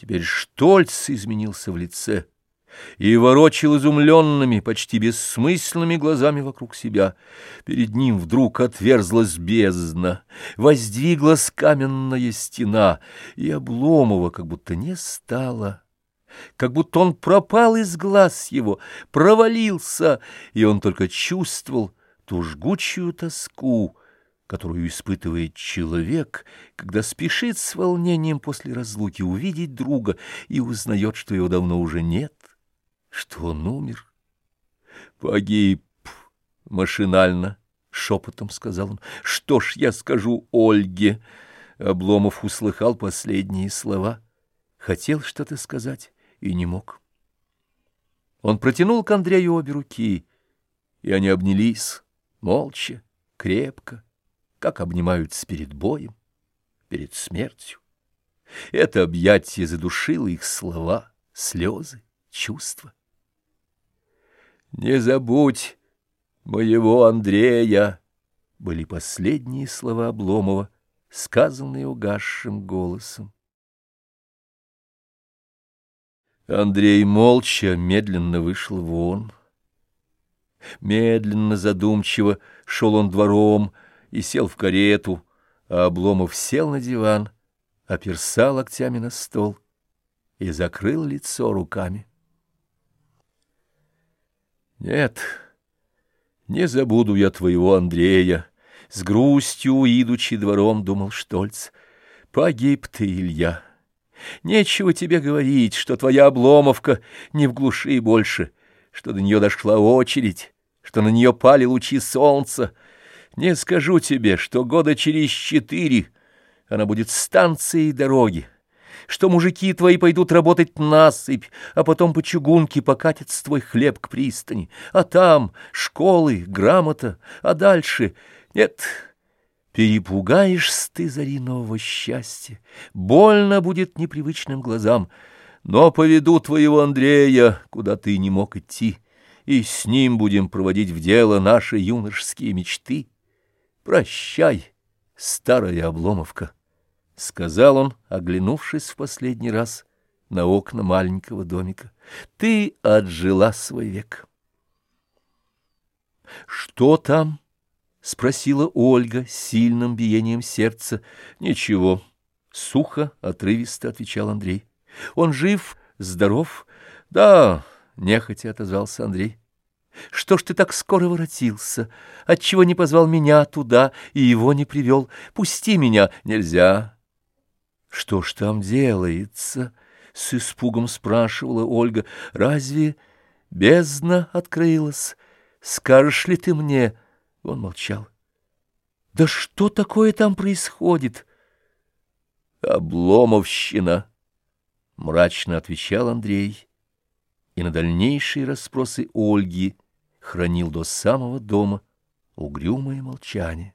Теперь Штольц изменился в лице и ворочил изумленными, почти бессмысленными глазами вокруг себя. Перед ним вдруг отверзлась бездна, воздвиглась каменная стена, и Обломова как будто не стало как будто он пропал из глаз его, провалился, и он только чувствовал ту жгучую тоску, которую испытывает человек, когда спешит с волнением после разлуки увидеть друга и узнает, что его давно уже нет, что он умер. «Погиб!» — машинально, шепотом сказал он. «Что ж я скажу Ольге?» Обломов услыхал последние слова. Хотел что-то сказать и не мог. Он протянул к Андрею обе руки, и они обнялись, молча, крепко как обнимаются перед боем, перед смертью. Это объятие задушило их слова, слезы, чувства. «Не забудь моего Андрея!» были последние слова Обломова, сказанные угасшим голосом. Андрей молча, медленно вышел вон. Медленно, задумчиво шел он двором, и сел в карету, а Обломов сел на диван, оперся локтями на стол и закрыл лицо руками. Нет, не забуду я твоего Андрея, с грустью, идучи двором, думал Штольц. Погиб ты, Илья. Нечего тебе говорить, что твоя обломовка не в глуши больше, что до нее дошла очередь, что на нее пали лучи солнца, не скажу тебе, что года через четыре она будет станцией дороги, что мужики твои пойдут работать насыпь, а потом по чугунке покатится твой хлеб к пристани, а там школы, грамота, а дальше нет... Перепугаешься ты зари нового счастья, больно будет непривычным глазам, но поведу твоего Андрея, куда ты не мог идти, и с ним будем проводить в дело наши юношеские мечты. Прощай, старая обломовка, — сказал он, оглянувшись в последний раз на окна маленького домика. Ты отжила свой век. Что там? — спросила Ольга сильным биением сердца. Ничего. Сухо, отрывисто отвечал Андрей. Он жив, здоров? Да, нехотя отозвался Андрей. Что ж ты так скоро воротился? Отчего не позвал меня туда и его не привел? Пусти меня, нельзя. Что ж там делается? С испугом спрашивала Ольга. Разве бездна открылась? Скажешь ли ты мне? Он молчал. Да что такое там происходит? Обломовщина, мрачно отвечал Андрей и на дальнейшие расспросы Ольги хранил до самого дома угрюмое молчание.